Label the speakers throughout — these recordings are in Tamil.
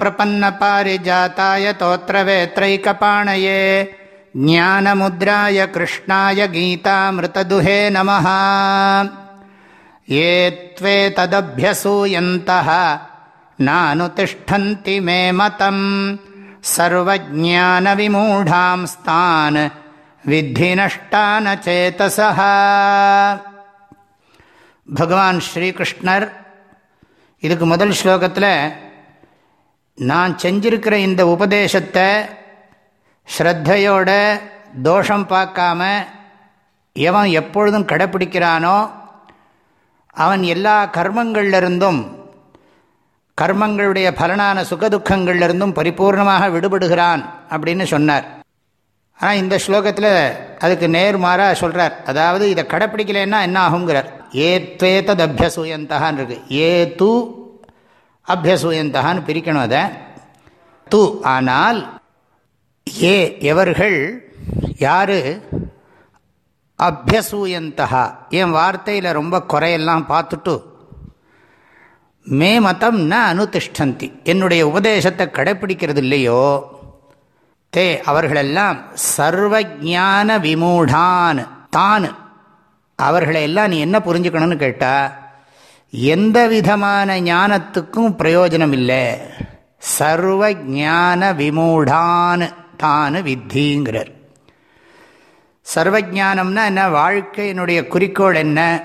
Speaker 1: प्रपन्नपारिजाताय तोत्रवेत्रैकपाणये ज्ञानमुद्राय कृष्णाय गीतामृतदुहे नमः ये त्वेतदभ्यसूयन्तः नानुतिष्ठन्ति मे मतम् सर्वज्ञानविमूढांस्तान् विद्धि नष्टानचेतसः பகவான் ஸ்ரீகிருஷ்ணர் இதுக்கு முதல் ஸ்லோகத்தில் நான் செஞ்சிருக்கிற இந்த உபதேசத்தை ஸ்ரத்தையோட தோஷம் பார்க்காம எவன் எப்பொழுதும் கடைப்பிடிக்கிறானோ அவன் எல்லா கர்மங்களிலிருந்தும் கர்மங்களுடைய பலனான சுகதுக்கங்களிலிருந்தும் பரிபூர்ணமாக விடுபடுகிறான் அப்படின்னு சொன்னார். ஆனால் இந்த ஸ்லோகத்தில் அதுக்கு நேர்மாறாக சொல்கிறார் அதாவது இதை கடைப்பிடிக்கலன்னா என்ன ஆகுங்கிறார் ஏத்வேத்தத் அபியசூயந்தகான் இருக்கு. ஏ தூ அபியசூயந்தகான்னு பிரிக்கணும் அதை. து ஆனால் ஏ எவர்கள் யார் அபியசூயந்தகா என் வார்த்தையில் ரொம்ப குறையெல்லாம் பார்த்துட்டு மே மதம் ந அனுதிஷ்டந்தி. என்னுடைய உபதேசத்தை கடைப்பிடிக்கிறது இல்லையோ? தே அவர்களெல்லாம் சர்வஜான விமூடான். தான். அவர்களை எல்லாம் நீ என்ன புரிஞ்சுக்கணும்னு கேட்டால் எந்த விதமான ஞானத்துக்கும் பிரயோஜனம் இல்லை சர்வ ஞான விமூடான் தான் வித்திங்கிறார். சர்வஜானம்னா என்ன? வாழ்க்கையினுடைய குறிக்கோள் என்ன?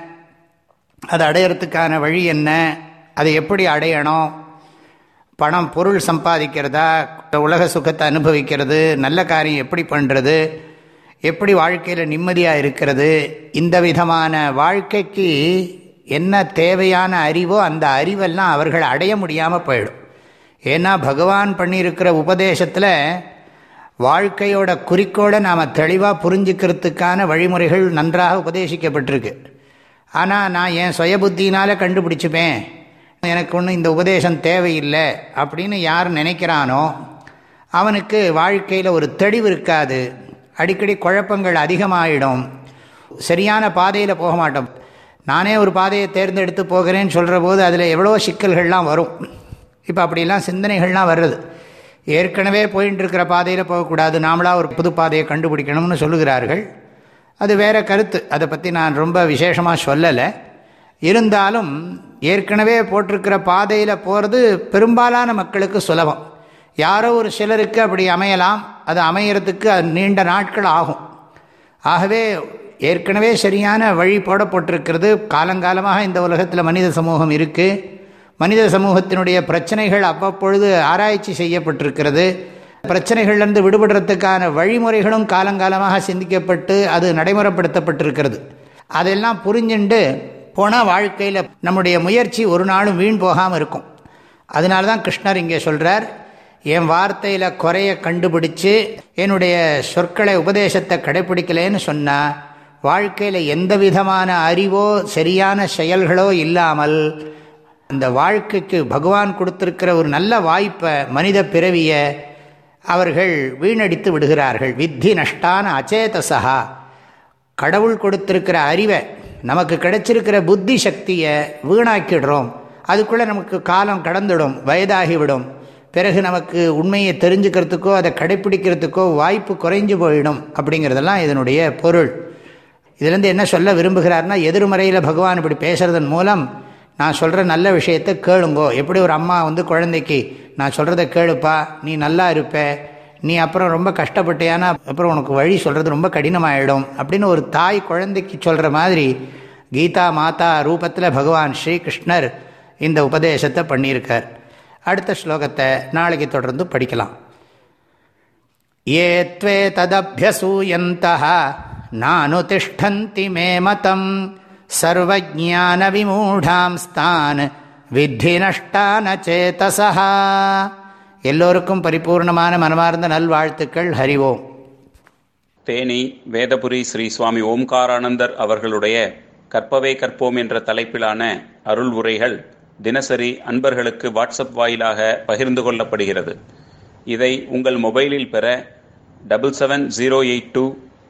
Speaker 1: அது அடையிறதுக்கான வழி என்ன? அதை எப்படி அடையணும்? பணம் பொருள் சம்பாதிக்கிறதா? உலக சுகத்தை அனுபவிக்கிறது? நல்ல காரியம் எப்படி பண்ணுறது எப்படி வாழ்க்கையில் நிம்மதியாக இருக்கிறது? இந்த விதமான வாழ்க்கைக்கு என்ன தேவையான அறிவோ அந்த அறிவெல்லாம் அவர்கள் அடைய முடியாமல் போயிடும். ஏன்னா பகவான் பண்ணியிருக்கிற உபதேசத்தில் வாழ்க்கையோட குறிக்கோளை நாம் தெளிவாக புரிஞ்சுக்கிறதுக்கான வழிமுறைகள் நன்றாக உபதேசிக்கப்பட்டிருக்கு. ஆனால் நான் என் சுய புத்தினால் கண்டுபிடிச்சிப்பேன் எனக்கு ஒன்றும் இந்த உபதேசம் தேவையில்லை அப்படின்னு யார் நினைக்கிறானோ அவனுக்கு வாழ்க்கையில் ஒரு தெளிவு இருக்காது. அடிக்கடி குழப்பங்கள் அதிகமாகிடும் சரியான பாதையில் போக மாட்டோம். நானே ஒரு பாதையை தேர்ந்தெடுத்து போகிறேன்னு சொல்கிற போது அதில் எவ்வளோ சிக்கல்கள்லாம் வரும். இப்போ அப்படிலாம் சிந்தனைகள்லாம் வர்றது. ஏற்கனவே போயின்னு இருக்கிற பாதையில் போகக்கூடாது. நாமளாக ஒரு புது பாதையை கண்டுபிடிக்கணும்னு சொல்லுகிறார்கள். அது வேறு கருத்து. அதை பற்றி நான் ரொம்ப விசேஷமாக சொல்லலை. இருந்தாலும் ஏற்கனவே போட்டிருக்கிற பாதையில் போகிறது பெரும்பாலான மக்களுக்கு சுலபம். யாரோ ஒரு சிலருக்கு அப்படி அமையலாம். அது அமையறதுக்கு அது நீண்ட நாட்கள் ஆகும். ஆகவே ஏற்கனவே சரியான வழி போடப்பட்டிருக்கிறது. காலங்காலமாக இந்த உலகத்தில் மனித சமூகம் இருக்குது மனித சமூகத்தினுடைய பிரச்சனைகள் அவ்வப்பொழுது ஆராய்ச்சி செய்யப்பட்டிருக்கிறது. பிரச்சனைகள்லேருந்து விடுபடுறதுக்கான வழிமுறைகளும் காலங்காலமாக சிந்திக்கப்பட்டு அது நடைமுறைப்படுத்தப்பட்டிருக்கிறது. அதெல்லாம் புரிஞ்சுண்டு போனால் வாழ்க்கையில் நம்முடைய முயற்சி ஒரு நாளும் வீண் போகாமல் இருக்கும். அதனால தான் கிருஷ்ணர் இங்கே சொல்கிறார் என் வார்த்தையில் குறைய கண்டுபிடிச்சு என்னுடைய சொற்களை உபதேசத்தை கடைப்பிடிக்கலேன்னு சொன்னால் வாழ்க்கையில் எந்த விதமான அறிவோ சரியான செயல்களோ இல்லாமல் அந்த வாழ்க்கைக்கு பகவான் கொடுத்திருக்கிற ஒரு நல்ல வாய்ப்பை மனித பிறவியை அவர்கள் வீணடித்து விடுகிறார்கள். வித்தி நஷ்டான அச்சேதசா கடவுள் கொடுத்திருக்கிற அறிவை நமக்கு கிடைச்சிருக்கிற புத்தி சக்தியை வீணாக்கிடுறோம். அதுக்குள்ளே நமக்கு காலம் கடந்துடும் வயதாகிவிடும். பிறகு நமக்கு உண்மையை தெரிஞ்சுக்கிறதுக்கோ அதை கடைப்பிடிக்கிறதுக்கோ வாய்ப்பு குறைஞ்சு போயிடும் அப்படிங்கிறதெல்லாம் இதனுடைய பொருள். இதுலேருந்து என்ன சொல்ல விரும்புகிறார்னா எதிர்மறையில் பகவான் இப்படி பேசுகிறதன் மூலம் நான் சொல்கிற நல்ல விஷயத்தை கேளுங்கோ. எப்படி ஒரு அம்மா வந்து குழந்தைக்கு நான் சொல்கிறத கேளுப்பா நீ நல்லா இருப்ப நீ அப்புறம் ரொம்ப கஷ்டப்பட்டேன்னா அப்புறம் உனக்கு வழி சொல்கிறது ரொம்ப கடினமாயிடும். அப்படின்னு ஒரு தாய் குழந்தைக்கு சொல்கிற மாதிரி கீதா மாதா ரூபத்தில் பகவான் ஸ்ரீகிருஷ்ணர் இந்த உபதேசத்தை பண்ணியிருக்கார். அடுத்த ஸ்லோகத்தை நாளைக்கு தொடர்ந்து படிக்கலாம். ஏ த்வே நானுதிஷ்டந்தி மே மதம் சர்வஜான விமூடாம்ஸ்தான் வித்தி நஷ்டான சேதசா எல்லோருக்கும் பரிபூர்ணமான மனமார்ந்த நல்வாழ்த்துக்கள் ஹரிவோம்
Speaker 2: தேனி வேதபுரி ஸ்ரீ சுவாமி ஓம்காரானந்தர் அவர்களுடைய கற்பவே கற்போம் என்ற தலைப்பிலான அருள் உரைகள் தினசரி அன்பர்களுக்கு வாட்ஸ்அப் வாயிலாக பகிர்ந்து கொள்ளப்படுகிறது. இதை உங்கள் மொபைலில் பெற double seven zero eight two